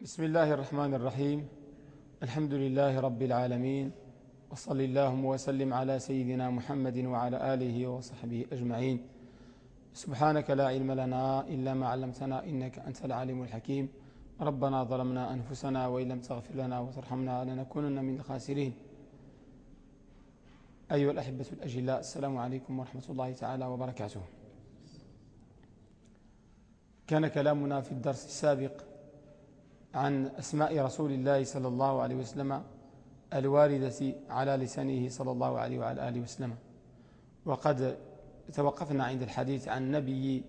بسم الله الرحمن الرحيم. الحمد لله رب العالمين وصل اللهم وسلم على سيدنا محمد وعلى آله وصحبه أجمعين. سبحانك لا علم لنا إلا ما علمتنا إنك أنت العليم الحكيم. ربنا ظلمنا أنفسنا وإن لم تغفر لنا وترحمنا لنكونن من الخاسرين. أيها الأحبة الأجلاء السلام عليكم ورحمة الله تعالى وبركاته. كان كلامنا في الدرس السابق عن أسماء رسول الله صلى الله عليه وسلم الواردة على لسانه صلى الله عليه وعلى آله وسلم. وقد توقفنا عند الحديث عن نبي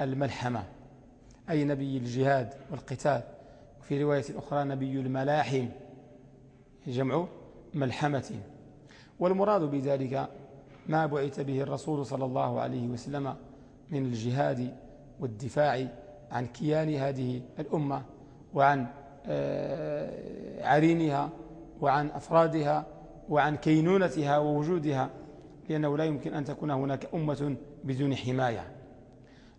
الملحمة أي نبي الجهاد والقتال. وفي رواية أخرى نبي الملاحم جمع ملحمة. والمراد بذلك ما بعث به الرسول صلى الله عليه وسلم من الجهاد والدفاع عن كيان هذه الأمة. وعن آه، عرينها وعن أفرادها وعن كينونتها ووجودها لأنه لا يمكن أن تكون هناك أمة بدون حماية.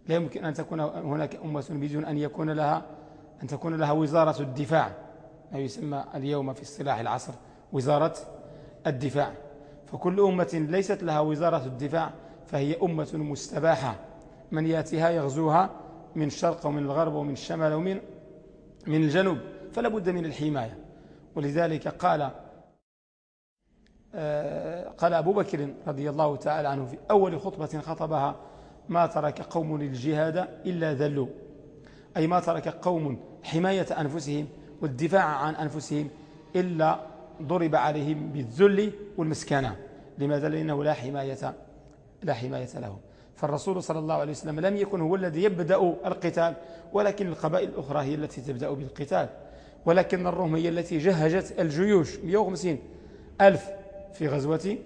لا يمكن أن تكون هناك أمة بدون أن يكون لها أن تكون لها وزارة الدفاع. ما يسمى اليوم في اصطلاح العصر وزارة الدفاع. فكل أمة ليست لها وزارة الدفاع فهي أمة مستباحة. من يأتيها يغزوها من الشرق ومن الغرب ومن الشمال ومن من الجنوب فلا بد من الحماية. ولذلك قال آه، قال أبو بكر رضي الله تعالى عنه في أول خطبة خطبها ما ترك قوم الجهاد إلا ذلوا. أي ما ترك قوم حماية أنفسهم والدفاع عن أنفسهم إلا ضرب عليهم بالذل والمسكنة. لماذا؟ لأنه لا حماية لا حماية لهم فالرسول صلى الله عليه وسلم لم يكن هو الذي يبدأ القتال ولكن القبائل الأخرى هي التي تبدأ بالقتال. ولكن الروم هي التي جهجت الجيوش 150 ألف في غزوة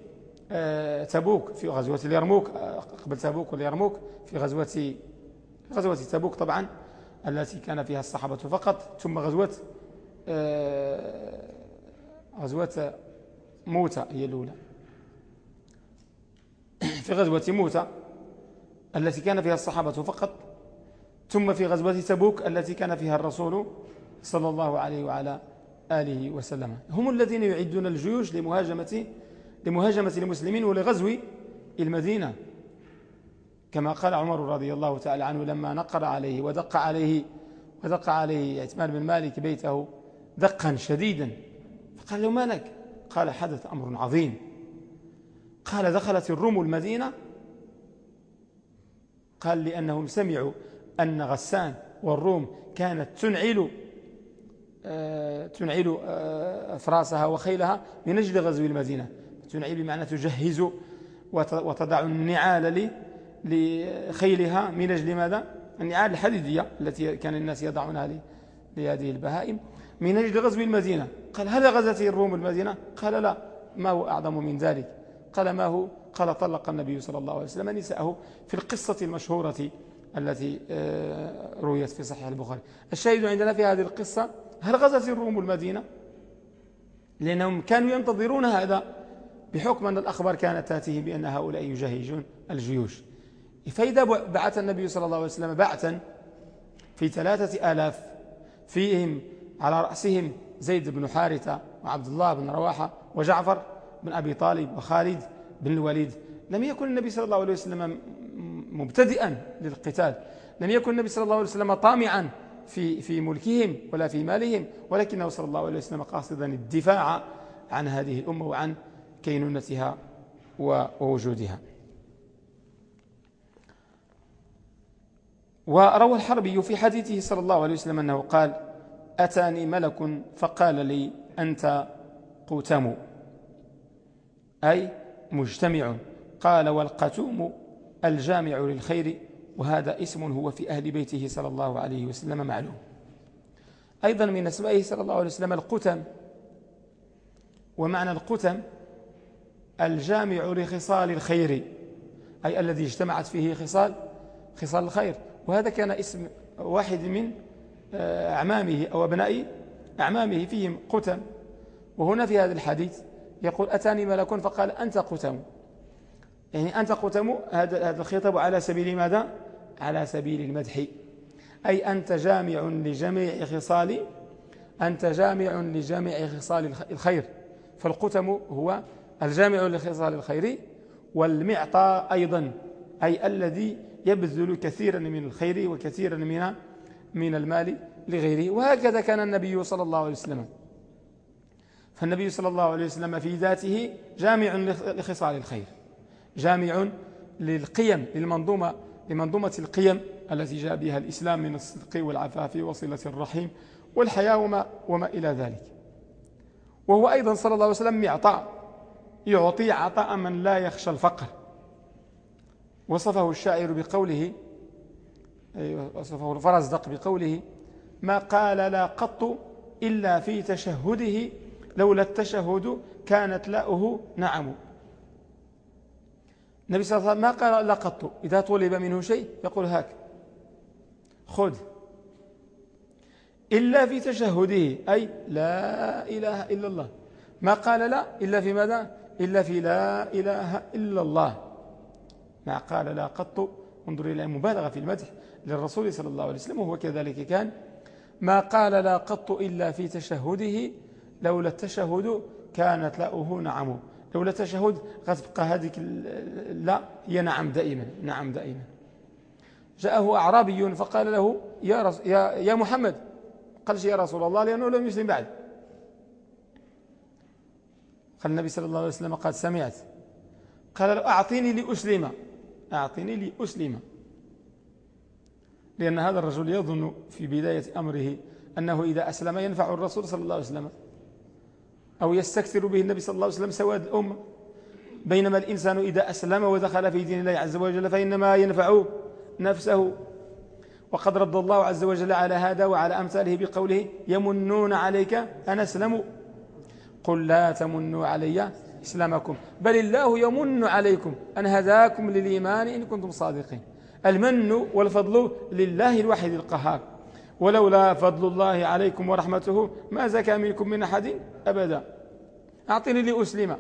آه، تبوك في غزوة اليرموك آه، قبل تبوك واليرموك في غزوة غزوة تبوك طبعا التي كان فيها الصحابة فقط. ثم غزوة آه، غزوة موتى هي الأولى. في غزوة موتى التي كان فيها الصحابة فقط ثم في غزوة تبوك التي كان فيها الرسول صلى الله عليه وعلى آله وسلم. هم الذين يعدون الجيوش لمهاجمة لمهاجمة المسلمين ولغزو المدينة. كما قال عمر رضي الله تعالى عنه لما نقر عليه ودق عليه ودق عليه عثمان بن مالك بيته دقا شديدا. فقال له ما لك؟ قال حدث أمر عظيم. قال دخلت الروم المدينة قال لأنهم سمعوا أن غسان والروم كانت تنعل آه، تنعل آه، فراسها وخيلها من أجل غزو المدينة تنعل بمعنى تجهز وتضع النعال لخيلها من أجل ماذا؟ النعال الحديدية التي كان الناس يضعونها لهذه البهائم من أجل غزو المدينة قال هل غزت الروم المدينة؟ قال لا ما هو أعظم من ذلك قال ما هو قال طلق النبي صلى الله عليه وسلم نساءه في القصة المشهورة التي آه، رويت في صحيح البخاري. الشاهد عندنا في هذه القصة هل غزت الروم المدينة؟ لأنهم كانوا ينتظرون هذا بحكم أن الأخبار كانت تأتيهم بأن هؤلاء يجهجون الجيوش. فإذا بعث النبي صلى الله عليه وسلم بعثا في ثلاثة آلاف فيهم على رأسهم زيد بن حارثة وعبد الله بن رواحة وجعفر بن أبي طالب وخالد بن الوليد لم يكن النبي صلى الله عليه وسلم مبتدئا للقتال لم يكن النبي صلى الله عليه وسلم طامعا في في ملكهم ولا في مالهم ولكنه صلى الله عليه وسلم قاصدا الدفاع عن هذه الأمة وعن كينونتها ووجودها. وروى الحربي في حديثه صلى الله عليه وسلم أنه قال أتاني ملك فقال لي أنت قوتم أي مجتمع. قال والقتوم الجامع للخير وهذا اسم هو في أهل بيته صلى الله عليه وسلم معلوم. أيضا من أسمائه صلى الله عليه وسلم القتم. ومعنى القتم الجامع لخصال الخير أي الذي اجتمعت فيه خصال خصال الخير. وهذا كان اسم واحد من آه، أعمامه أو أبناء أعمامه فيهم قتم. وهنا في هذا الحديث يقول أتاني ملك فقال أنت قتم. يعني أنت قتم هذا الخطاب على سبيل ماذا؟ على سبيل المدح. أي أنت جامع لجميع خصال أنت جامع لجامع خصال الخير. فالقتم هو الجامع لخصال الخير والمعطى أيضا أي الذي يبذل كثيرا من الخير وكثيرا من من المال لغيره. وهكذا كان النبي صلى الله عليه وسلم. فالنبي صلى الله عليه وسلم في ذاته جامع لخصال الخير. جامع للقيم للمنظومة لمنظومة القيم التي جاء بها الإسلام من الصدق والعفاف وصلة الرحيم والحياة وما, وما إلى ذلك. وهو أيضا صلى الله عليه وسلم يعطى يعطي عطاء من لا يخشى الفقر. وصفه الشاعر بقوله وصفه الفرزدق بقوله ما قال لا قط إلا في تشهده لولا التشهد كانت لاؤه نعم. النبي صلى الله عليه وسلم ما قال لا قط. إذا طلب منه شيء يقول هاك. خذ. إلا في تشهده أي لا إله إلا الله. ما قال لا إلا في ماذا؟ إلا في لا إله إلا الله. ما قال لا قط. انظر إلى المبالغة في المدح للرسول صلى الله عليه وسلم وهو كذلك كان. ما قال لا قط إلا في تشهده لولا التشهد كانت لاؤه نعم. لولا التشهد غتبقى هذه لا هي نعم دائما نعم دائما. جاءه أعرابي فقال له يا, رس يا, يا محمد. قالش يا رسول الله لأنه لم يسلم بعد. قال النبي صلى الله عليه وسلم قد سمعت. قال له أعطيني لأسلم. أعطيني لأسلم. لأن هذا الرجل يظن في بداية أمره أنه إذا أسلم ينفع الرسول صلى الله عليه وسلم. أو يستكثر به النبي صلى الله عليه وسلم سواد الأمة. بينما الإنسان إذا أسلم ودخل في دين الله عز وجل فإنما ينفع نفسه. وقد رد الله عز وجل على هذا وعلى أمثاله بقوله يمنون عليك أن أسلموا. قل لا تمنوا علي إسلامكم بل الله يمن عليكم أن هداكم للإيمان إن كنتم صادقين. المن والفضل لله الواحد القهار. ولولا فضل الله عليكم ورحمته ما زكى منكم من أحد أبدا. أعطني لأسلم.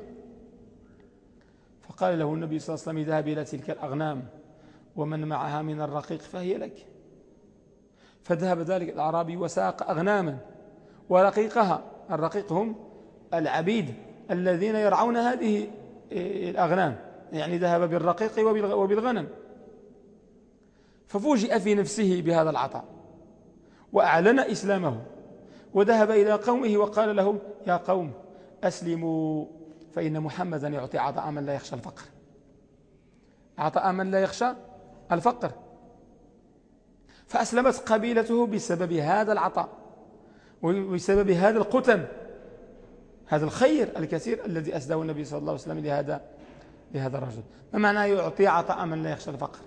فقال له النبي صلى الله عليه وسلم ذهب إلى تلك الأغنام ومن معها من الرقيق فهي لك. فذهب ذلك الأعرابي وساق أغناما ورقيقها. الرقيق هم العبيد الذين يرعون هذه الأغنام يعني ذهب بالرقيق وبالغنم. ففوجئ في نفسه بهذا العطاء. وأعلن إسلامه وذهب إلى قومه وقال لهم يا قوم أسلموا فإن محمدا يعطي عطاء من لا يخشى الفقر. عطاء من لا يخشى الفقر. فأسلمت قبيلته بسبب هذا العطاء وبسبب هذا القتم هذا الخير الكثير الذي أسداه النبي صلى الله عليه وسلم لهذا لهذا الرجل. ما معنى يعطي عطاء من لا يخشى الفقر؟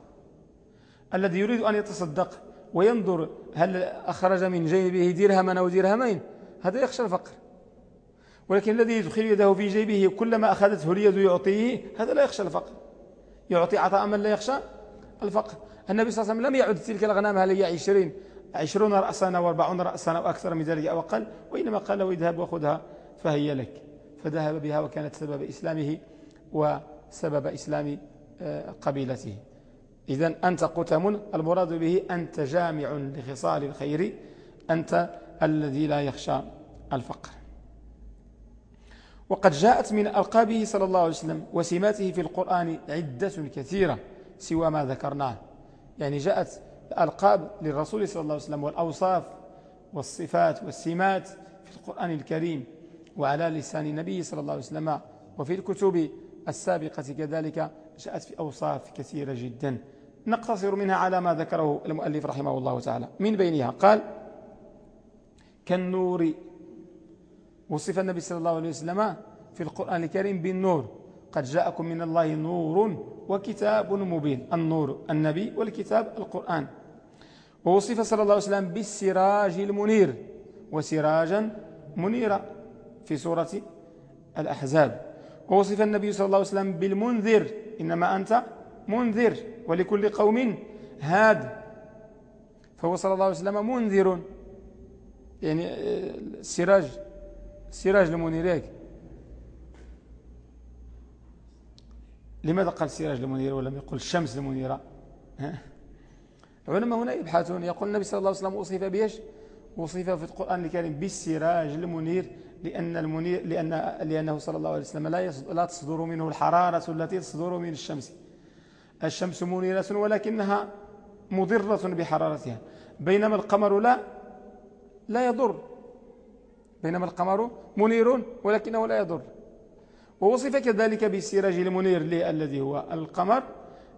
الذي يريد أن يتصدق وينظر هل أخرج من جيبه درهما أو درهمين. هذا يخشى الفقر. ولكن الذي يدخل يده في جيبه كلما أخذته اليد يعطيه هذا لا يخشى الفقر. يعطي عطاء من لا يخشى الفقر. النبي صلى الله عليه وسلم لم يعد تلك الغنام هل هي عشرين؟ عشرون رأسا واربعون رأسا أو أكثر من ذلك أو أقل؟ وإنما قال له اذهب وخذها فهي لك. فذهب بها وكانت سبب إسلامه وسبب إسلام آه، قبيلته. إذا أنت قتم المراد به أنت جامع لخصال الخير أنت الذي لا يخشى الفقر. وقد جاءت من ألقابه صلى الله عليه وسلم وسماته في القرآن عدة كثيرة سوى ما ذكرناه. يعني جاءت الألقاب للرسول صلى الله عليه وسلم والأوصاف والصفات والسمات في القرآن الكريم وعلى لسان النبي صلى الله عليه وسلم وفي الكتب السابقة كذلك جاءت في أوصاف كثيرة جدا. نقتصر منها على ما ذكره المؤلف رحمه الله تعالى. من بينها قال كالنور. وصف النبي صلى الله عليه وسلم في القرآن الكريم بالنور. قد جاءكم من الله نور وكتاب مبين. النور النبي والكتاب القرآن. ووصف صلى الله عليه وسلم بالسراج المنير. وسراجا منيرا في سورة الأحزاب. ووصف النبي صلى الله عليه وسلم بالمنذر. إنما أنت منذر ولكل قوم هاد. فهو صلى الله عليه وسلم منذر. يعني السراج السراج المنير لماذا قال السراج المنير ولم يقل الشمس المنيرة؟ العلماء هنا يبحثون. يقول النبي صلى الله عليه وسلم وصف بيش وصف في القرآن الكريم بالسراج المنير لأن المنير لأن لأنه صلى الله عليه وسلم لا لا تصدر منه الحرارة التي تصدر من الشمس. الشمس منيرة ولكنها مضرة بحرارتها. بينما القمر لا لا يضر. بينما القمر منير ولكنه لا يضر. ووصف كذلك بالسراج المنير الذي هو القمر.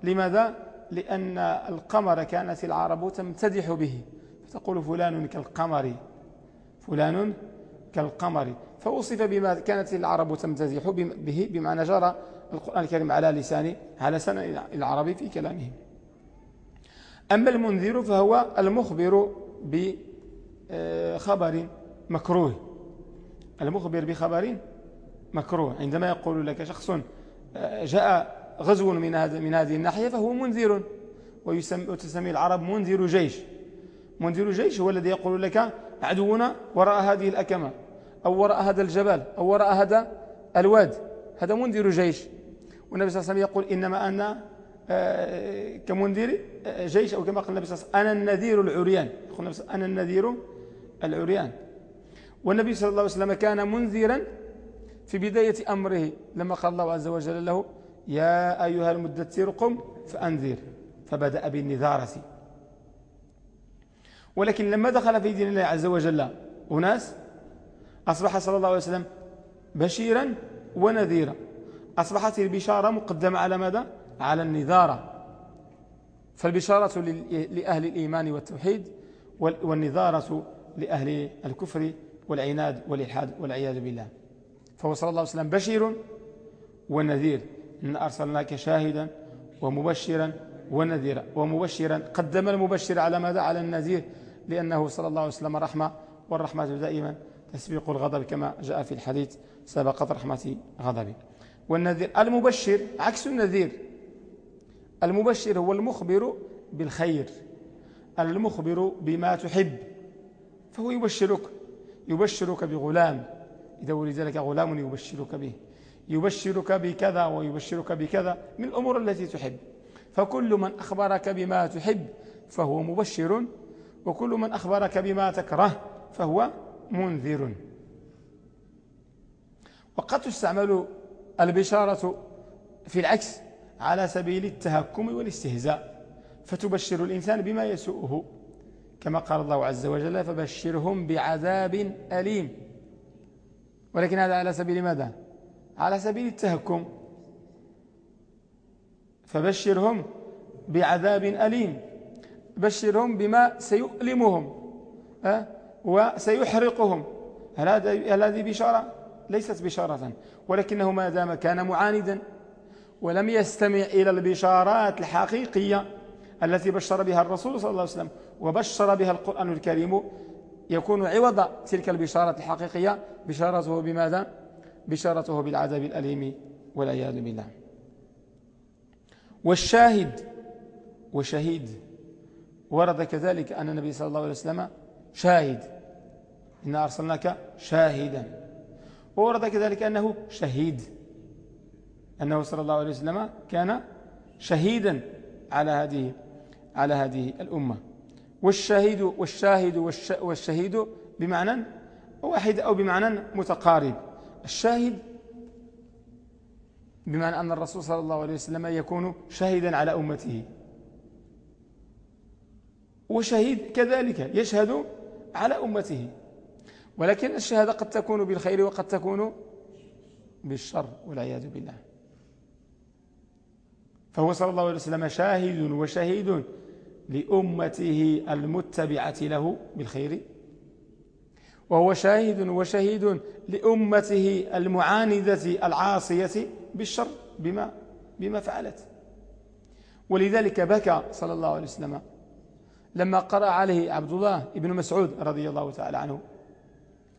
لماذا؟ لأن القمر كانت العرب تمتدح به. فتقول فلان كالقمر فلان كالقمر. فوصف بما كانت العرب تمتدح به بمعنى جرى القرآن الكريم على لسان على سنة العربي في كلامهم أما المنذر فهو المخبر بخبر مكروه. المخبر بخبر مكروه. عندما يقول لك شخص جاء غزو من هذا من هذه الناحية فهو منذر وتسمي العرب منذر جيش. منذر جيش هو الذي يقول لك عدونا وراء هذه الأكمة أو وراء هذا الجبل أو وراء هذا الواد. هذا منذر جيش. والنبي صلى الله عليه وسلم يقول إنما أنا آه، كمنذر آه، جيش أو كما قال النبي صلى الله عليه وسلم أنا النذير العريان. يقول النبي أنا النذير العريان. والنبي صلى الله عليه وسلم كان منذرا في بداية أمره لما قال الله عز وجل له يا أيها المدثر قم فأنذر. فبدأ بالنذارة ولكن لما دخل في دين الله عز وجل أناس أصبح صلى الله عليه وسلم بشيرا ونذيرا. أصبحت البشارة مقدمة على ماذا؟ على النذارة. فالبشارة لأهل الإيمان والتوحيد والنذارة لأهل الكفر والعناد والإلحاد والعياذ بالله. فهو صلى الله عليه وسلم بشير ونذير. إن أرسلناك شاهدا ومبشرا ونذيرا. ومبشرا. قدم المبشر على ماذا؟ على النذير. لأنه صلى الله عليه وسلم رحمة والرحمة دائما تسبق الغضب كما جاء في الحديث سبقت رحمة غضبي. والنذير. المبشر عكس النذير. المبشر هو المخبر بالخير المخبر بما تحب. فهو يبشرك يبشرك بغلام. إذا ولد لك غلام يبشرك به. يبشرك بكذا ويبشرك بكذا من الأمور التي تحب. فكل من أخبرك بما تحب فهو مبشر وكل من أخبرك بما تكره فهو منذر. وقد تستعمل البشارة في العكس على سبيل التهكم والاستهزاء فتبشر الإنسان بما يسوءه. كما قال الله عز وجل فبشرهم بعذاب أليم ولكن هذا على سبيل ماذا؟ على سبيل التهكم. فبشرهم بعذاب أليم. بشرهم بما سيؤلمهم وسيحرقهم. هل هذه بشارة؟ ليست بشارة ولكنه ما دام كان معاندا ولم يستمع إلى البشارات الحقيقية التي بشر بها الرسول صلى الله عليه وسلم وبشر بها القرآن الكريم يكون عوض تلك البشارة الحقيقية بشارته بماذا؟ بشارته بالعذاب الأليم والعياذ بالله. والشاهد وشهيد ورد كذلك أن النبي صلى الله عليه وسلم شاهد. إن أرسلناك شاهدا. وورد كذلك أنه شهيد. أنه صلى الله عليه وسلم كان شهيدا على هذه على هذه الأمة. والشاهد والشاهد والشهيد بمعنى واحد أو بمعنى متقارب. الشاهد بمعنى أن الرسول صلى الله عليه وسلم يكون شاهدا على أمته. وشهيد كذلك يشهد على أمته. ولكن الشهادة قد تكون بالخير وقد تكون بالشر والعياذ بالله. فهو صلى الله عليه وسلم شاهد وشهيد لأمته المتبعة له بالخير. وهو شاهد وشهيد لأمته المعاندة العاصية بالشر بما, بما فعلت. ولذلك بكى صلى الله عليه وسلم لما قرأ عليه عبد الله بن مسعود رضي الله تعالى عنه.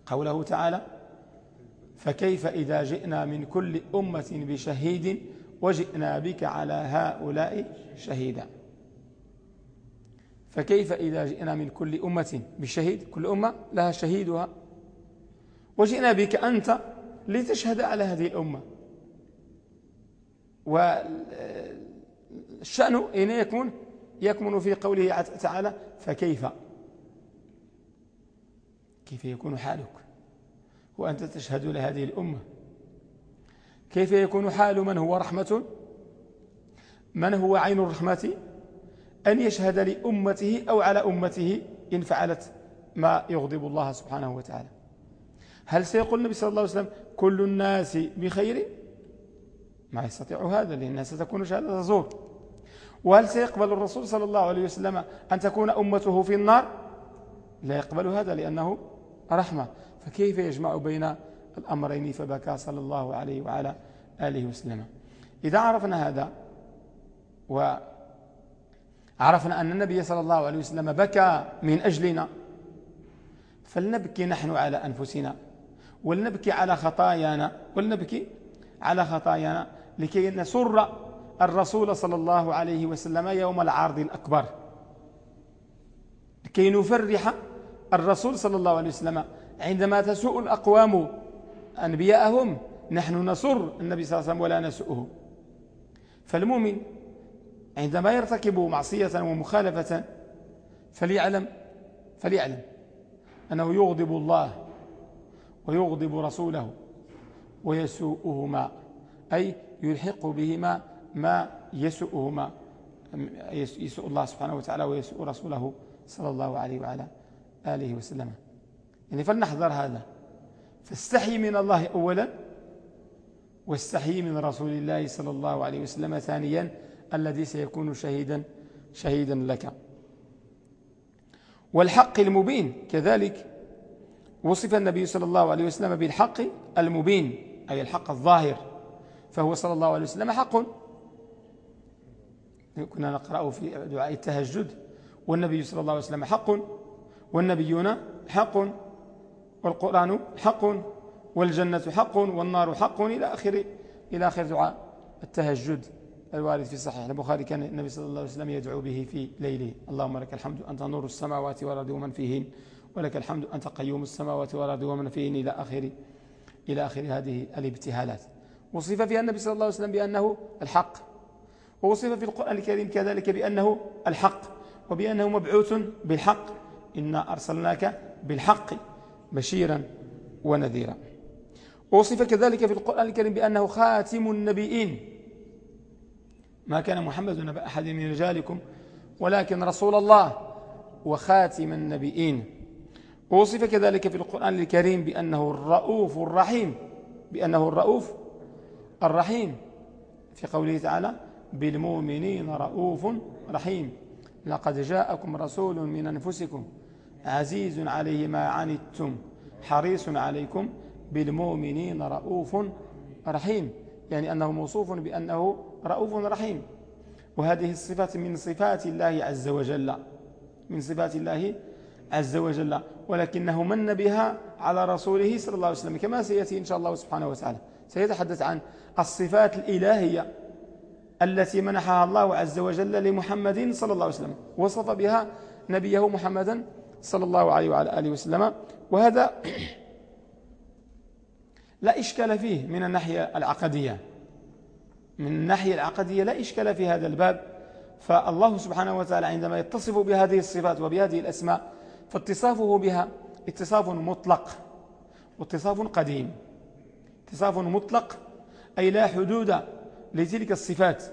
قوله تعالى فكيف إذا جئنا من كل أمة بشهيد وجئنا بك على هؤلاء شهيدا؟ فكيف إذا جئنا من كل أمة بشهيد؟ كل أمة لها شهيدها. وجئنا بك أنت لتشهد على هذه الأمة. والشأن أين يكون يكمن في قوله تعالى فكيف؟ كيف يكون حالك؟ وأنت تشهد لهذه الأمة. كيف يكون حال من هو رحمة؟ من هو عين الرحمة؟ أن يشهد لأمته أو على أمته إن فعلت ما يغضب الله سبحانه وتعالى. هل سيقول النبي صلى الله عليه وسلم كل الناس بخير؟ ما يستطيع هذا لأنها ستكون شهادة زور وهل سيقبل الرسول صلى الله عليه وسلم أن تكون أمته في النار؟ لا يقبل هذا لأنه رحمة. فكيف يجمع بين الأمرين؟ فبكى صلى الله عليه وعلى آله وسلم. إذا عرفنا هذا وعرفنا أن النبي صلى الله عليه وسلم بكى من أجلنا فلنبكي نحن على أنفسنا ولنبكي على خطايانا ولنبكي على خطايانا لكي نسر الرسول صلى الله عليه وسلم يوم العرض الأكبر. لكي نفرح الرسول صلى الله عليه وسلم عندما تسوء الأقوام أنبياءهم نحن نسر النبي صلى الله عليه وسلم ولا نسؤه. فالمؤمن عندما يرتكب معصية ومخالفة فليعلم فليعلم أنه يغضب الله ويغضب رسوله ويسوءهما أي يلحق بهما ما يسوءهما يسوء الله سبحانه وتعالى ويسوء رسوله صلى الله عليه وعلى آله وسلم. يعني فلنحذر هذا. فاستحي من الله أولا واستحي من رسول الله صلى الله عليه وسلم ثانيا الذي سيكون شهيدا شهيدا لك. والحق المبين كذلك وصف النبي صلى الله عليه وسلم بالحق المبين أي الحق الظاهر. فهو صلى الله عليه وسلم حق. كنا نقرأه في دعاء التهجد والنبي صلى الله عليه وسلم حق. والنبيون حق والقرآن حق والجنة حق والنار حق إلى آخر إلى آخر دعاء التهجد الوارد في صحيح البخاري. كان النبي صلى الله عليه وسلم يدعو به في ليله. اللهم لك الحمد أنت نور السماوات والأرض ومن فيهن ولك الحمد أنت قيوم السماوات والأرض ومن فيهن إلى آخر إلى آخر هذه الابتهالات. وصف فيها النبي صلى الله عليه وسلم بأنه الحق. ووصف في القرآن الكريم كذلك بأنه الحق وبأنه مبعوث بالحق. إنا أرسلناك بالحق بشيرا ونذيرا ووصف كذلك في القرآن الكريم بأنه خاتم النبيين ما كان محمد نبأ أحد من رجالكم ولكن رسول الله وخاتم النبيين ووصف كذلك في القرآن الكريم بأنه الرؤوف الرحيم بأنه الرؤوف الرحيم في قوله تعالى بالمؤمنين رؤوف رحيم لقد جاءكم رسول من أنفسكم عزيز عليه ما عنتم حريص عليكم بالمؤمنين رؤوف رحيم يعني أنه موصوف بأنه رؤوف رحيم. وهذه الصفات من صفات الله عز وجل من صفات الله عز وجل ولكنه من بها على رسوله صلى الله عليه وسلم كما سيأتي إن شاء الله سبحانه وتعالى. سيتحدث عن الصفات الإلهية التي منحها الله عز وجل لمحمد صلى الله عليه وسلم وصف بها نبيه محمدا صلى الله عليه وعلى آله وسلم وهذا لا إشكال فيه من الناحية العقدية. من الناحية العقدية لا إشكال في هذا الباب. فالله سبحانه وتعالى عندما يتصف بهذه الصفات وبهذه الأسماء فاتصافه بها اتصاف مطلق واتصاف قديم. اتصاف مطلق أي لا حدود لتلك الصفات.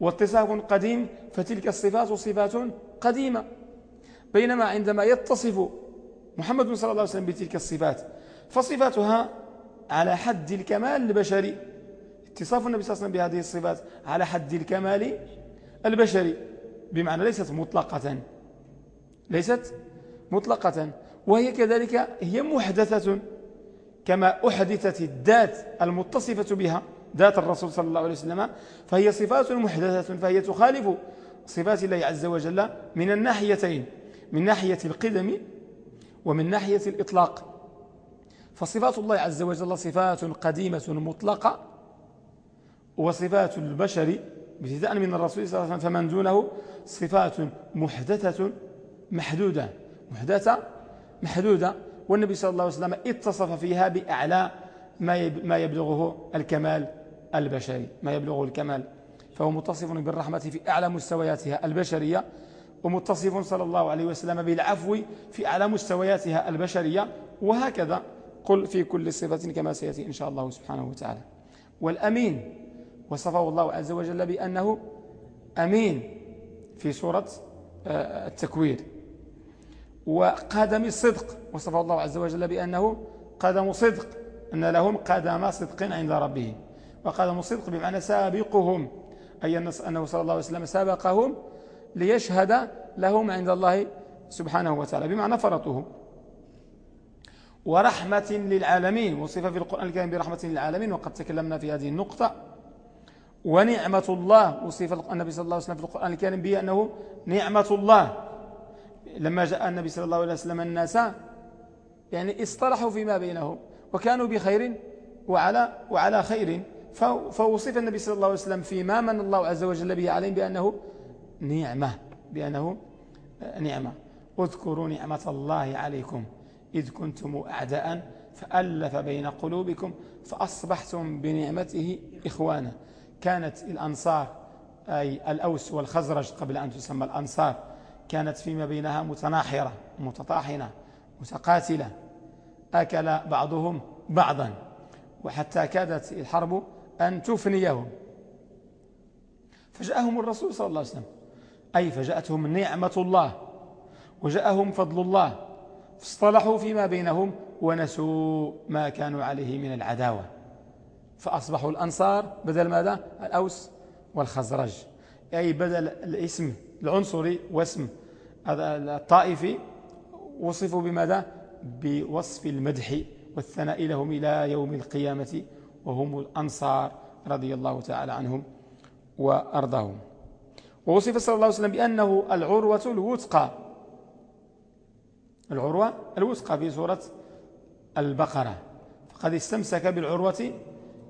واتصاف قديم فتلك الصفات صفات قديمة. بينما عندما يتصف محمد صلى الله عليه وسلم بتلك الصفات فصفاتها على حد الكمال البشري. اتصاف النبي صلى الله عليه وسلم بهذه الصفات على حد الكمال البشري. بمعنى ليست مطلقة. ليست مطلقة. وهي كذلك هي محدثة كما أحدثت الذات المتصفة بها ذات الرسول صلى الله عليه وسلم. فهي صفات محدثة فهي تخالف صفات الله عز وجل من الناحيتين. من ناحية القدم ومن ناحية الإطلاق. فصفات الله عز وجل صفات قديمة مطلقة وصفات البشر ابتداء من الرسول صلى الله عليه وسلم فمن دونه صفات محدثة محدودة محدثة محدودة. والنبي صلى الله عليه وسلم اتصف فيها بأعلى ما يبلغه الكمال البشري ما يبلغه الكمال. فهو متصف بالرحمة في أعلى مستوياتها البشرية ومتصف صلى الله عليه وسلم بالعفو في أعلى مستوياتها البشرية وهكذا قل في كل صفة كما سيأتي إن شاء الله سبحانه وتعالى. والأمين وصفه الله عز وجل بأنه أمين في سورة آه، التكوير. وقدم الصدق وصفه الله عز وجل بأنه قدم صدق أن لهم قدم صدق عند ربهم. وقدم صدق بمعنى سابقهم أي أنه صلى الله عليه وسلم سابقهم ليشهد لهم عند الله سبحانه وتعالى بمعنى فرطهم. ورحمة للعالمين وصف في القرآن الكريم برحمة للعالمين وقد تكلمنا في هذه النقطة. ونعمة الله وصف النبي صلى الله عليه وسلم في القرآن الكريم بأنه نعمة الله. لما جاء النبي صلى الله عليه وسلم الناس يعني اصطلحوا فيما بينهم وكانوا بخير وعلى, وعلى خير. فوصف النبي صلى الله عليه وسلم فيما من الله عز وجل به عليهم بأنه نعمة بأنه نعمة. اذكروا نعمة الله عليكم. إذ كنتم أعداء فألف بين قلوبكم فأصبحتم بنعمته إخوانا. كانت الأنصار أي الأوس والخزرج قبل أن تسمى الأنصار كانت فيما بينها متناحرة متطاحنة متقاتلة. أكل بعضهم بعضا وحتى كادت الحرب أن تفنيهم. فجاءهم الرسول صلى الله عليه وسلم. أي فجاءتهم نعمة الله وجاءهم فضل الله فاصطلحوا فيما بينهم ونسوا ما كانوا عليه من العداوة. فأصبحوا الأنصار بدل ماذا؟ الأوس والخزرج. أي بدل الاسم العنصري واسم الطائفي وصفوا بماذا؟ بوصف المدح والثناء لهم إلى يوم القيامة وهم الأنصار رضي الله تعالى عنهم وأرضاهم. ووصف صلى الله عليه وسلم بأنه العروة الوثقى. العروة الوثقى في سورة البقرة. فقد استمسك بالعروة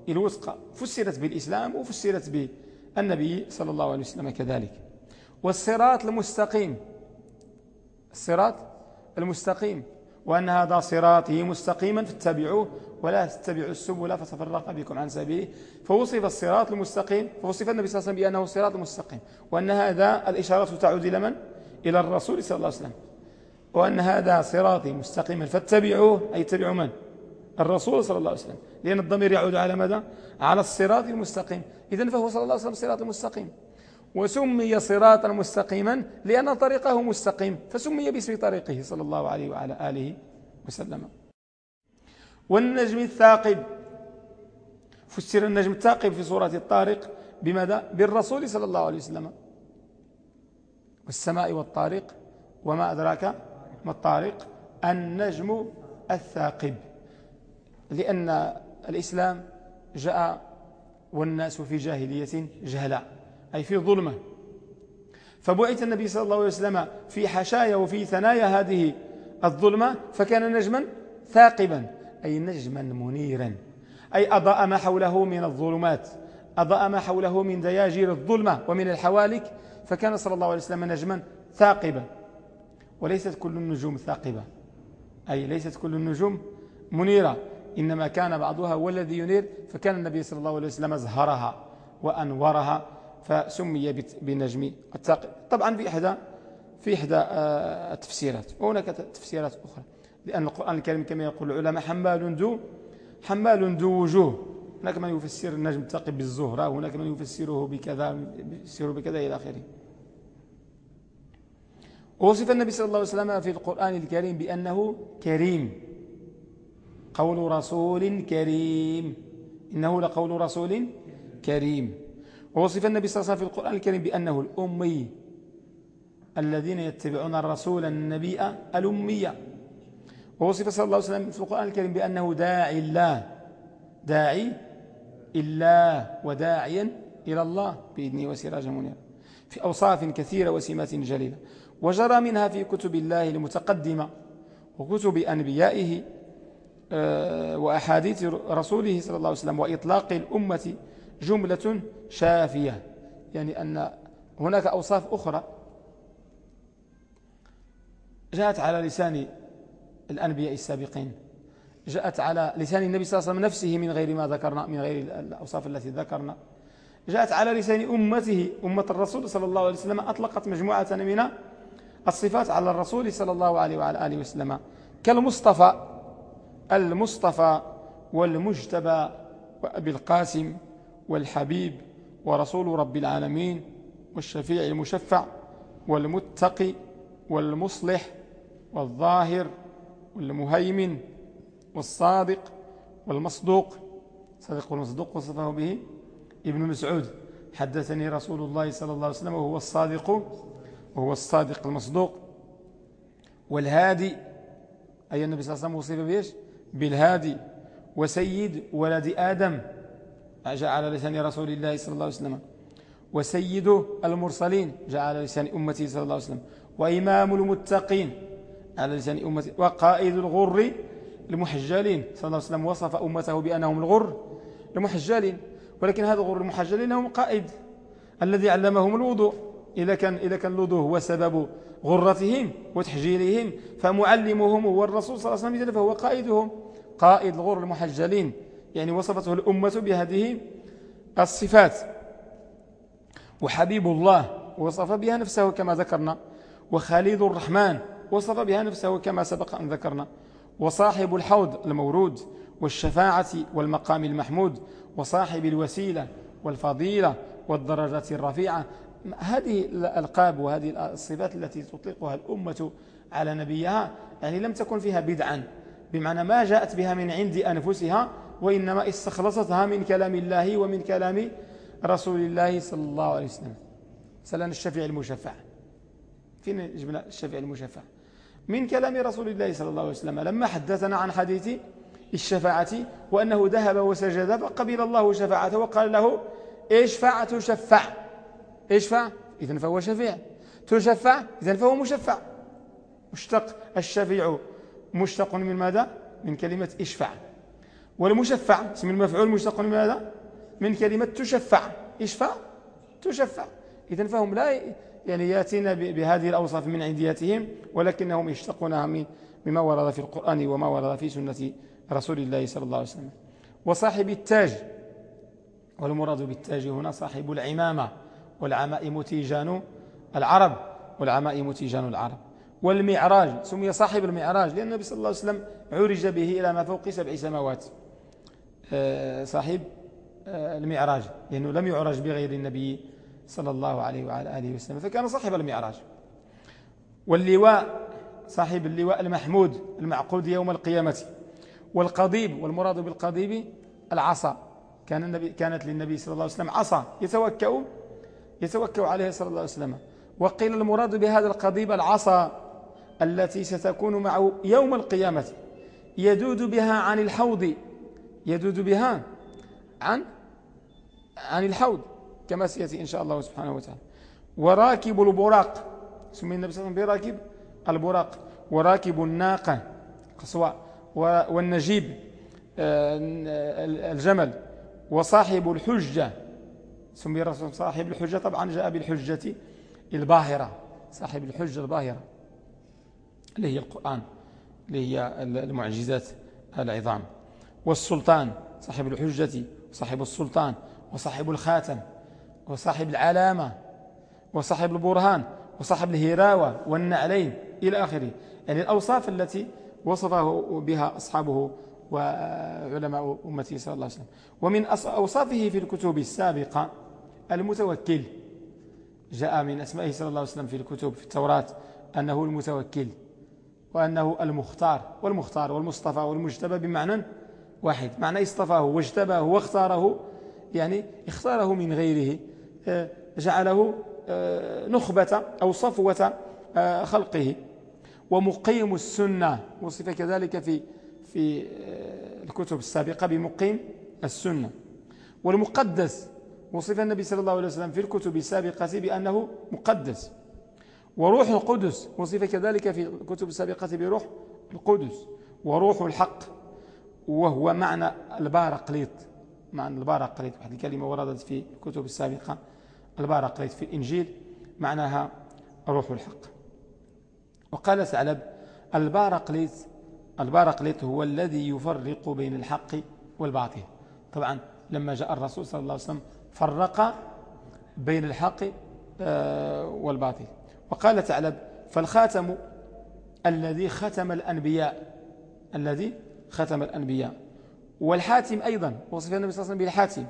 الوثقى. فسرت بالإسلام وفسرت بالنبي صلى الله عليه وسلم كذلك. والصراط المستقيم. الصراط المستقيم. وأن هذا صراطي مستقيما فاتبعوه ولا تتبعوا السبل فتفرق بكم عن سبيله فوصف الصراط المستقيم فوصف النبي صلى الله عليه وسلم بأنه صراط مستقيم وأن هذا الإشارة تعود إلى من؟ إلى الرسول صلى الله عليه وسلم وأن هذا صراطي مستقيما فاتبعوه أي اتبعوا من؟ الرسول صلى الله عليه وسلم لأن الضمير يعود على ماذا؟ على الصراط المستقيم إذن فهو صلى الله عليه وسلم صراط المستقيم وسمي صراطا مستقيما لأن طريقه مستقيم فسمي باسم طريقه صلى الله عليه وعلى آله وسلم. والنجم الثاقب فسر النجم الثاقب في سورة الطارق بماذا؟ بالرسول صلى الله عليه وسلم. والسماء والطارق وما أدراك ما الطارق؟ النجم الثاقب. لأن الإسلام جاء والناس في جاهلية جهلا أي في ظلمة. فبعث النبي صلى الله عليه وسلم في حشايا وفي ثنايا هذه الظلمة فكان نجما ثاقبا أي نجما منيرا. أي أضاء ما حوله من الظلمات أضاء ما حوله من دياجير الظلمة ومن الحوالك فكان صلى الله عليه وسلم نجما ثاقبا. وليست كل النجوم ثاقبة أي ليست كل النجوم منيرة. إنما كان بعضها هو الذي ينير فكان النبي صلى الله عليه وسلم أزهرها وأنورها. فسمي بالنجم الثاقب طبعا في إحدى في إحدى آه، التفسيرات. وهناك تفسيرات أخرى. لأن القرآن الكريم كما يقول العلماء حمال ذو حمال ذو وجوه. هناك من يفسر النجم الثاقب بالزهرة هناك من يفسره بكذا يفسره بكذا إلى آخره. وصف النبي صلى الله عليه وسلم في القرآن الكريم بأنه كريم. قول رسول كريم. إنه لقول رسول كريم. ووصف النبي صلى الله عليه وسلم في القرآن الكريم بأنه الأمي الذين يتبعون الرسول النبي الأمية. ووصف صلى الله عليه وسلم في القرآن الكريم بأنه داعي الله داعي الله وداعيا إلى الله بإذنه وسراجا منيرا في أوصاف كثيرة وسمات جليلة. وجرى منها في كتب الله المتقدمة وكتب أنبيائه آه، وأحاديث رسوله صلى الله عليه وسلم وإطلاق الأمة جملة شافية يعني أن هناك أوصاف أخرى جاءت على لسان الأنبياء السابقين جاءت على لسان النبي صلى الله عليه وسلم نفسه من غير ما ذكرنا من غير الأوصاف التي ذكرنا جاءت على لسان أمته أمة الرسول صلى الله عليه وسلم أطلقت مجموعة من الصفات على الرسول صلى الله عليه وعلى آله وسلم كالمصطفى المصطفى والمجتبى وأبي القاسم. والحبيب ورسول رب العالمين والشفيع المشفع والمتقي والمصلح والظاهر والمهيمن والصادق والمصدوق. صادق والمصدوق وصفه به ابن مسعود. حدثني رسول الله صلى الله عليه وسلم وهو الصادق وهو الصادق المصدوق. والهادي أي النبي صلى الله عليه وسلم وصف بإيش؟ بالهادي. وسيد ولد آدم. جاء على لسان رسول الله صلى الله عليه وسلم. وسيد المرسلين جاء على لسان أمته صلى الله عليه وسلم. وإمام المتقين على لسان أمته وقائد الغر المحجلين صلى الله عليه وسلم. وصف أمته بأنهم الغر المحجلين. ولكن هذا الغر المحجلين هم قائد الذي علمهم الوضوء. إذا كان, إذا كان الوضوء هو سبب غرتهم وتحجيلهم فمعلمهم هو الرسول صلى الله عليه وسلم فهو قائدهم. قائد الغر المحجلين يعني وصفته الأمة بهذه الصفات. وحبيب الله وصف بها نفسه كما ذكرنا. وخالد الرحمن وصف بها نفسه كما سبق أن ذكرنا. وصاحب الحوض المورود والشفاعة والمقام المحمود. وصاحب الوسيلة والفضيلة والدرجات الرفيعة. هذه الألقاب وهذه الصفات التي تطلقها الأمة على نبيها يعني لم تكن فيها بدعا. بمعنى ما جاءت بها من عند أنفسها وإنما استخلصتها من كلام الله ومن كلام رسول الله صلى الله عليه وسلم. سلام الشفيع المشفع. فين جبنا الشفيع المشفع؟ من كلام رسول الله صلى الله عليه وسلم. لما حدثنا عن حديث الشفاعة وأنه ذهب وسجد فقبل الله شفاعته وقال له اشفع تشفع. اشفع إذن فهو شفيع. تشفع إذن فهو مشفع. مشتق الشفيع مشتق من ماذا؟ من كلمة اشفع. والمشفع. اسم المفعول مشتق من ماذا؟ من كلمة تشفع. اشفع تشفع. إذن فهم لا يعني يأتينا بهذه الأوصاف من عندياتهم ولكنهم يشتقونها مما ورد في القرآن وما ورد في سنة رسول الله صلى الله عليه وسلم. وصاحب التاج. والمراد بالتاج هنا صاحب العمامة. والعمائم تيجان العرب. والعمائم تيجان العرب. والمعراج. سمي صاحب المعراج لأن النبي صلى الله عليه وسلم عرج به إلى ما فوق سبع سماوات. صاحب آه، المعراج لأنه لم يعرج بغير النبي صلى الله عليه وعلى آله وسلم فكان صاحب المعراج. واللواء صاحب اللواء المحمود المعقود يوم القيامة والقضيب والمراد بالقضيب العصا. كان النبي كانت للنبي صلى الله عليه وسلم عصا يتوكأ يتوكأ عليها صلى الله عليه وسلم. وقيل المراد بهذا القضيب العصا التي ستكون معه يوم القيامة يدود بها عن الحوض يدود بها عن عن الحوض كما سيأتي إن شاء الله سبحانه وتعالى. وراكب البراق سمي النبي صلى الله عليه وسلم براكب البراق. وراكب الناقة قصوى. والنجيب آه، الجمل. وصاحب الحجة سمي الرسول صاحب الحجة. طبعا جاء بالحجة الباهرة صاحب الحجة الباهرة اللي هي القرآن اللي هي المعجزات العظام. والسلطان صاحب الحجة وصاحب السلطان وصاحب الخاتم وصاحب العلامة وصاحب البرهان وصاحب الهراوة والنعلين إلى آخره. يعني الأوصاف التي وصفه بها أصحابه وعلماء أمته صلى الله عليه وسلم. ومن أوصافه في الكتب السابقة المتوكل. جاء من أسمائه صلى الله عليه وسلم في الكتب في التوراة أنه المتوكل وأنه المختار والمختار والمصطفى والمجتبى بمعنى واحد. معنى اصطفاه واجتباه واختاره يعني اختاره من غيره. آه، جعله آه، نخبة أو صفوة آه، خلقه. ومقيم السنة. وصف كذلك في في الكتب السابقة بمقيم السنة. والمقدس. وصف النبي صلى الله عليه وسلم في الكتب السابقة بأنه مقدس. وروح القدس. وصف كذلك في الكتب السابقة بروح القدس. وروح الحق. وهو معنى البارقليط معنى البارقليط واحد الكلمة وردت في الكتب السابقة. البارقليط في الإنجيل معناها روح الحق. وقال ثعلب البارقليط البارقليط هو الذي يفرق بين الحق والباطل. طبعا لما جاء الرسول صلى الله عليه وسلم فرق بين الحق آه، والباطل. وقال ثعلب فالخاتم الذي ختم الأنبياء الذي ختم الأنبياء. والحاتم أيضا وصف النبي صلى الله عليه وسلم بالحاتم.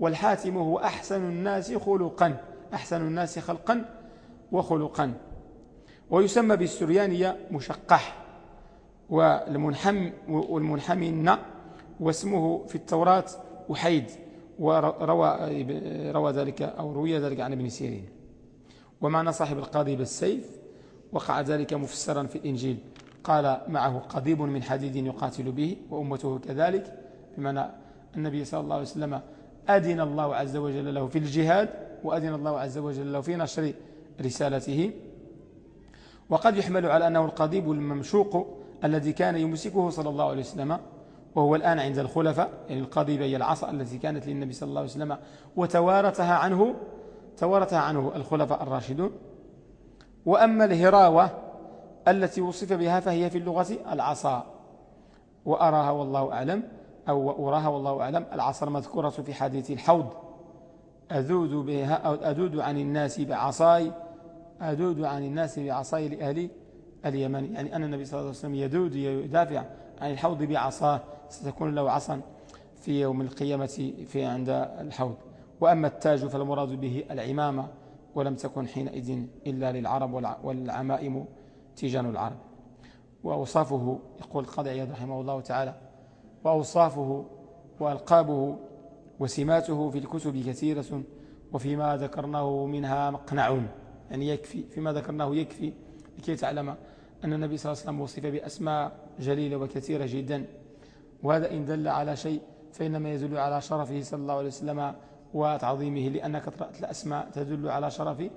والحاتم هو أحسن الناس خلقا أحسن الناس خلقا وخلقا. ويسمى بالسريانية مشقح والمنحم والمنحمن واسمه في التوراة وحيد. وروى روى ذلك أو روي ذلك عن ابن سيرين. ومعنى صاحب القاضي بالسيف وقع ذلك مفسرا في الإنجيل. قال معه قضيب من حديد يقاتل به وأمته كذلك بمعنى النبي صلى الله عليه وسلم أدن الله عز وجل له في الجهاد وأدن الله عز وجل له في نشر رسالته. وقد يحمل على أنه القضيب الممشوق الذي كان يمسكه صلى الله عليه وسلم وهو الآن عند الخلفاء يعني القضيب هي العصا التي كانت للنبي صلى الله عليه وسلم وتوارثها عنه توارثها عنه الخلفاء الراشدون. وأما الهراوة التي وصف بها فهي في اللغة العصا. وأراها والله أعلم أو أراها والله أعلم العصا المذكورة في حديث الحوض. أذود بها أو أذود عن الناس بعصاي أذود عن الناس بعصاي لأهل اليمن. يعني أن النبي صلى الله عليه وسلم يذود يدافع عن الحوض بعصاه. ستكون له عصا في يوم القيامة في عند الحوض. وأما التاج فالمراد به العمامة ولم تكن حينئذ إلا للعرب والعمائم تيجان العرب. وأوصافه يقول القاضي عياد رحمه الله تعالى وأوصافه وألقابه وسماته في الكتب كثيرة وفيما ذكرناه منها مقنع. يعني يكفي فيما ذكرناه يكفي لكي تعلم أن النبي صلى الله عليه وسلم وصف بأسماء جليلة وكثيرة جدا. وهذا إن دل على شيء فإنما يدل على شرفه صلى الله عليه وسلم وتعظيمه لأن كثرة الأسماء تدل على شرف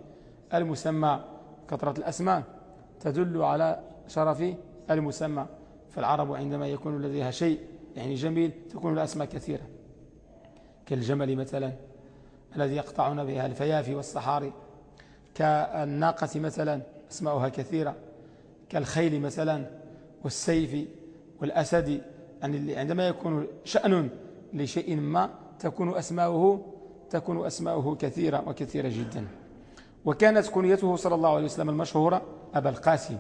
المسمى كثرة الأسماء. تدل على شرف المسمى. فالعرب عندما يكون لديها شيء يعني جميل تكون الأسماء كثيرة. كالجمل مثلا الذي يقطعون بها الفيافي والصحاري. كالناقة مثلا أسماؤها كثيرة. كالخيل مثلا والسيف والأسد. يعني عندما يكون شأن لشيء ما تكون أسماؤه تكون أسماؤه كثيرة وكثيرة جدا. وكانت كنيته صلى الله عليه وسلم المشهورة أبا القاسم.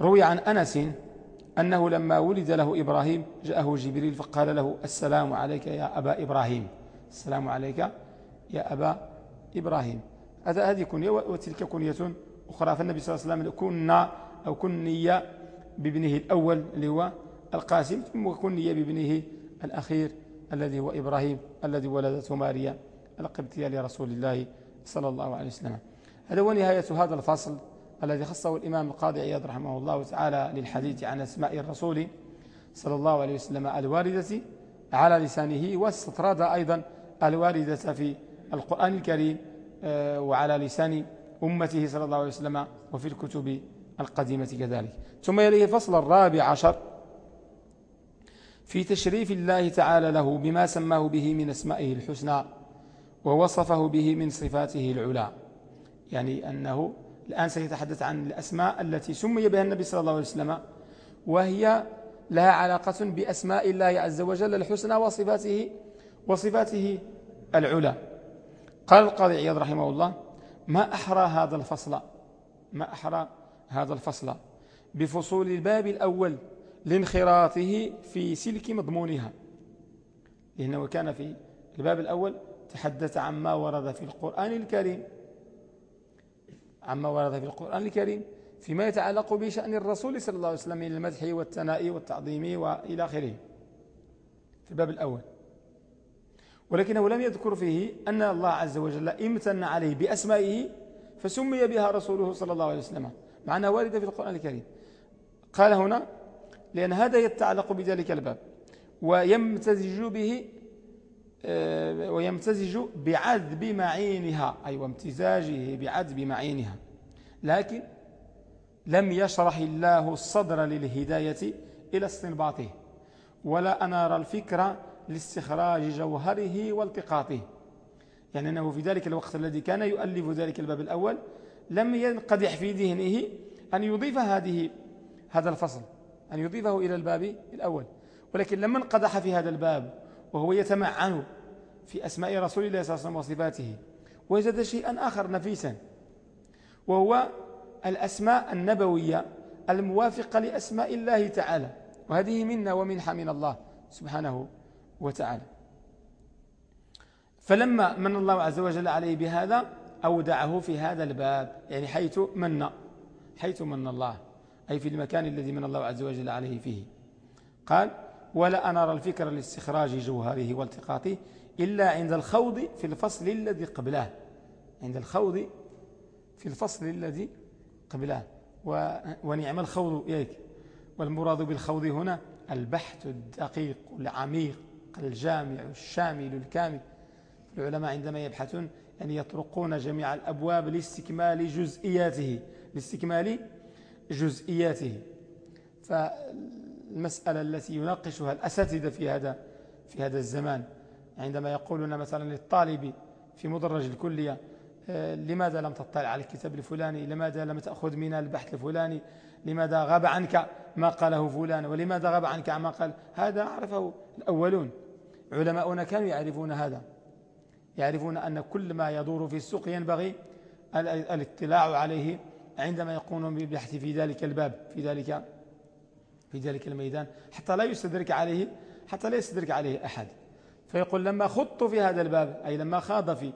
روي عن أنس أنه لما ولد له إبراهيم جاءه جبريل فقال له السلام عليك يا أبا إبراهيم. السلام عليك يا أبا إبراهيم. هذا هذه كنية وتلك كنية أخرى. فالنبي صلى الله عليه وسلم كنا أو كنية بابنه الأول اللي هو القاسم ثم كنية بابنه الأخير الذي هو إبراهيم الذي ولدته ماريا القبطية لرسول الله صلى الله عليه وسلم. هذا هو نهاية هذا الفصل الذي خصه الإمام القاضي عياض رحمه الله تعالى للحديث عن أسماء الرسول صلى الله عليه وسلم الواردة على لسانه واستطراد أيضا الواردة في القرآن الكريم آه، وعلى لسان أمته صلى الله عليه وسلم وفي الكتب القديمة كذلك. ثم يليه الفصل الرابع عشر في تشريف الله تعالى له بما سماه به من أسمائه الحسنى ووصفه به من صفاته العلى. يعني أنه الآن سيتحدث عن الأسماء التي سمي بها النبي صلى الله عليه وسلم وهي لها علاقة بأسماء الله عز وجل الحسنى وصفاته وصفاته العلى. قال القاضي عياض رحمه الله ما أحرى هذا الفصل؟ ما أحرى هذا الفصل؟ بفصول الباب الأول لانخراطه في سلك مضمونها. لأنه كان في الباب الأول تحدث عما ورد في القرآن الكريم. عما ورد في القرآن الكريم فيما يتعلق بشأن الرسول صلى الله عليه وسلم من المدح والثناء والتعظيم وإلى آخره. في الباب الأول. ولكنه لم يذكر فيه أن الله عز وجل امتن عليه بأسمائه فسمي بها رسوله صلى الله عليه وسلم. معنى واردة في القرآن الكريم. قال هنا لأن هذا يتعلق بذلك الباب. ويمتزج به ويمتزج بعذب معينها أي وامتزاجه بعذب معينها. لكن لم يشرح الله الصدر للهداية إلى استنباطه ولا أنار الفكرة لاستخراج جوهره والتقاطه. يعني أنه في ذلك الوقت الذي كان يؤلف ذلك الباب الأول لم ينقدح في ذهنه أن يضيف هذه هذا الفصل أن يضيفه إلى الباب الأول. ولكن لما انقدح في هذا الباب وهو يتمعن في أسماء رسول الله صلى الله عليه وسلم وصفاته وجد شيئا آخر نفيسا وهو الأسماء النبوية الموافقة لأسماء الله تعالى وهذه منا ومنحة من الله سبحانه وتعالى. فلما من الله عز وجل عليه بهذا أودعه في هذا الباب يعني حيث من حيث من الله أي في المكان الذي من الله عز وجل عليه فيه. قال ولا أنرى الفكر لاستخراج جوهره والتقاطه إلا عند الخوض في الفصل الذي قبله. عند الخوض في الفصل الذي قبله. ونعم الخوض إياك والمراد بالخوض هنا البحث الدقيق العميق الجامع الشامل الكامل. العلماء عندما يبحثون يعني يطرقون جميع الأبواب لاستكمال جزئياته. لاستكمال جزئياته. فالمسألة التي يناقشها الأساتذة في هذا في هذا الزمان. عندما يقولون مثلا للطالب في مدرج الكلية آه، لماذا لم تطلع على الكتاب الفلاني؟ لماذا لم تأخذ من البحث الفلاني؟ لماذا غاب عنك ما قاله فلان؟ ولماذا غاب عنك ما قال؟ هذا عرفه الأولون. علماؤنا كانوا يعرفون هذا. يعرفون أن كل ما يدور في السوق ينبغي الاطلاع عليه عندما يقومون بالبحث في ذلك الباب في ذلك في ذلك الميدان حتى لا يستدرك عليه حتى لا يستدرك عليه أحد. فيقول لما خضت في هذا الباب أي لما خاض في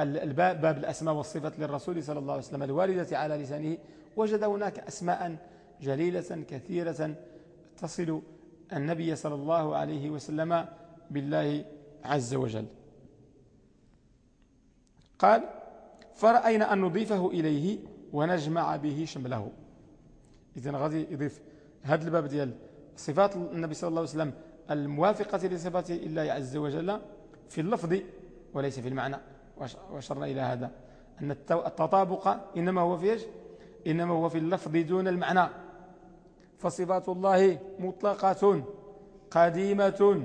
الباب باب الأسماء والصفات للرسول صلى الله عليه وسلم الواردة على لسانه وجد هناك أسماء جليلة كثيرة تصل النبي صلى الله عليه وسلم بالله عز وجل. قال فرأينا أن نضيفه إليه ونجمع به شمله. إذن غادي يضيف هذا الباب ديال صفات النبي صلى الله عليه وسلم الموافقة لصفات الله عز وجل في اللفظ وليس في المعنى. واشرنا إلى هذا. أن التطابق إنما هو في إنما هو في اللفظ دون المعنى. فصفات الله مطلقة قديمة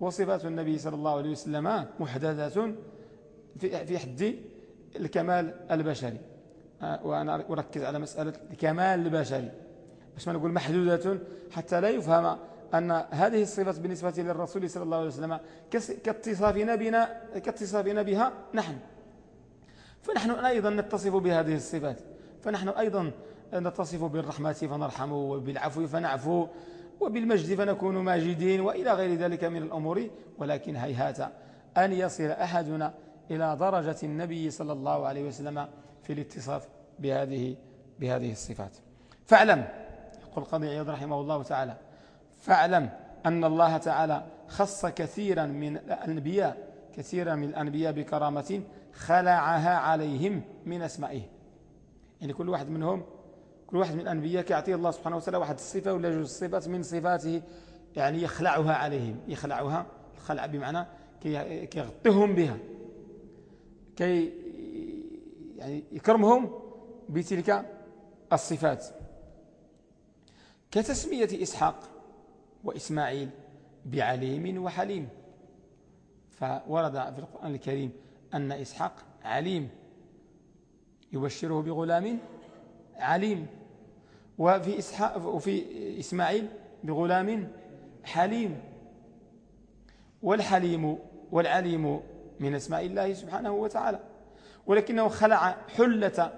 وصفات النبي صلى الله عليه وسلم محدثة في حد الكمال البشري. آه، وأنا أركز على مسألة الكمال البشري. باش ما نقول محدودة حتى لا يفهم أن هذه الصفات بالنسبة للرسول صلى الله عليه وسلم كاتصافنا بنا كاتصافنا بها نحن. فنحن أيضا نتصف بهذه الصفات. فنحن أيضا نتصف بالرحمة فنرحم وبالعفو فنعفو وبالمجد فنكون ماجدين وإلى غير ذلك من الأمور. ولكن هيهات أن يصل أحدنا إلى درجة النبي صلى الله عليه وسلم في الاتصاف بهذه بهذه الصفات. فاعلم قضي عياض رحمه الله تعالى. فاعلم أن الله تعالى خص كثيرا من الأنبياء كثيرا من الأنبياء بكرامة خلعها عليهم من أسمائه. يعني كل واحد منهم كل واحد من الأنبياء كيعطيه الله سبحانه وتعالى واحد الصفة ولا جزء الصفات من صفاته يعني يخلعها عليهم. يخلعها الخلع بمعنى كيغطيهم بها. كي يعني يكرمهم بتلك الصفات. كتسمية إسحاق وإسماعيل بعليم وحليم. فورد في القرآن الكريم أن إسحاق عليم يبشره بغلام عليم. وفي, إسحاق وفي إسماعيل بغلام حليم. والحليم والعليم من أسماء الله سبحانه وتعالى. ولكنه خلع حلة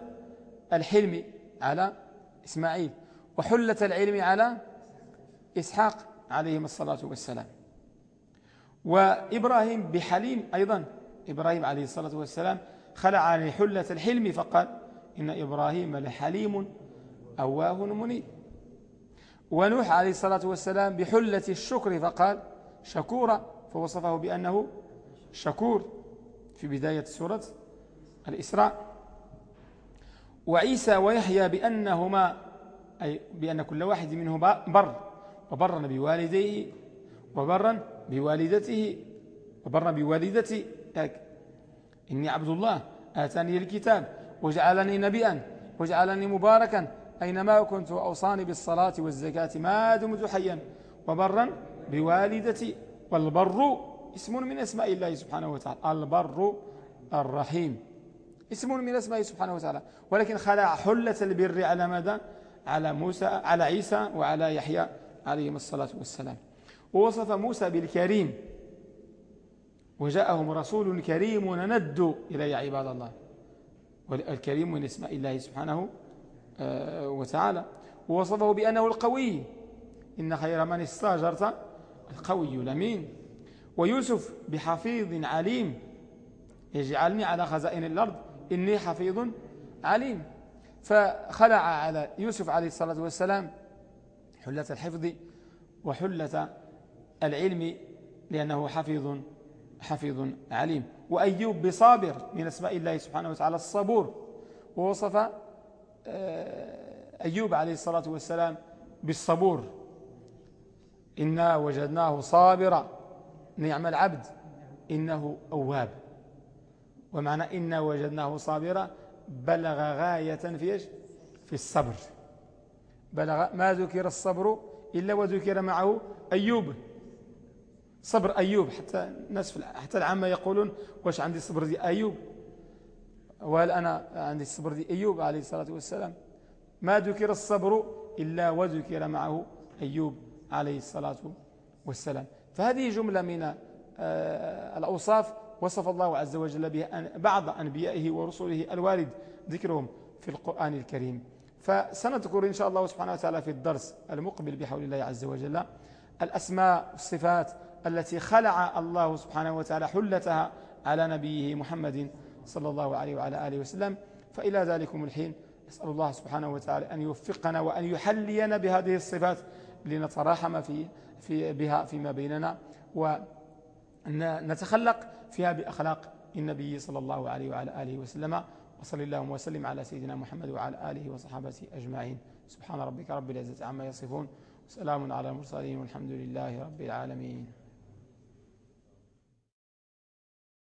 الحلم على إسماعيل. وحلة العلم على إسحاق عليهم الصلاة والسلام. وإبراهيم بحليم أيضا إبراهيم عليه الصلاة والسلام خلع عن حلة الحلم فقال إن إبراهيم لحليم أواه منيب. ونوح عليه الصلاة والسلام بحلة الشكر فقال شكورا فوصفه بأنه شكور في بداية سورة الإسراء. وعيسى ويحيى بأنهما أي بأن كل واحد منهما بر. وبرا بوالديه. وبرا بوالدته. وبرا بوالدتي. إني عبد الله. آتاني الكتاب. وجعلني نبيا. وجعلني مباركا. أينما كنت أوصاني بالصلاة والزكاة ما دمت حيا. وبرا بوالدتي. والبر اسم من أسماء الله سبحانه وتعالى. البر الرحيم. اسم من أسماء سبحانه وتعالى. ولكن خلع حلة البر على ماذا على موسى على عيسى وعلى يحيى عليهم الصلاة والسلام. ووصف موسى بالكريم. وجاءهم رسول كريم ند إلي عباد الله. والكريم من اسماء الله سبحانه آه، وتعالى. ووصفه بأنه القوي. إن خير من استاجرت القوي الأمين. ويوسف بحفيظ عليم. يجعلني على خزائن الأرض. إني حفيظ عليم. فخلع على يوسف عليه الصلاة والسلام حلة الحفظ وحلة العلم لأنه حفيظ حفيظ عليم. وأيوب بصابر من أسماء الله سبحانه وتعالى الصبور. ووصف آه، أيوب عليه الصلاة والسلام بالصبور. إنا وجدناه صابرا. نعم العبد. إنه أواب. ومعنى إنا وجدناه صابرا بلغ غاية في إيش؟ في الصبر. بلغ ما ذكر الصبر إلا وذكر معه أيوب. صبر أيوب حتى الناس حتى العامة يقولون واش عندي صبر دي أيوب؟ وهل أنا عندي الصبر دي أيوب عليه الصلاة والسلام؟ ما ذكر الصبر إلا وذكر معه أيوب عليه الصلاة والسلام. فهذه جملة من آه، الأوصاف وصف الله عز وجل بها بعض أنبيائه ورسله الوارد ذكرهم في القرآن الكريم. فسنذكر إن شاء الله سبحانه وتعالى في الدرس المقبل بحول الله عز وجل الأسماء والصفات التي خلع الله سبحانه وتعالى حلتها على نبيه محمد صلى الله عليه وعلى آله وسلم. فإلى ذلكم الحين. أسأل الله سبحانه وتعالى أن يوفقنا وأن يحلينا بهذه الصفات لنتراحم في في بها فيما بيننا. ونتخلق فيها بأخلاق النبي صلى الله عليه وعلى آله وسلم. وصلى اللهم وسلم على سيدنا محمد وعلى آله وصحابته أجمعين. سبحان ربك رب العزة عما يصفون. وسلام على المرسلين والحمد لله رب العالمين.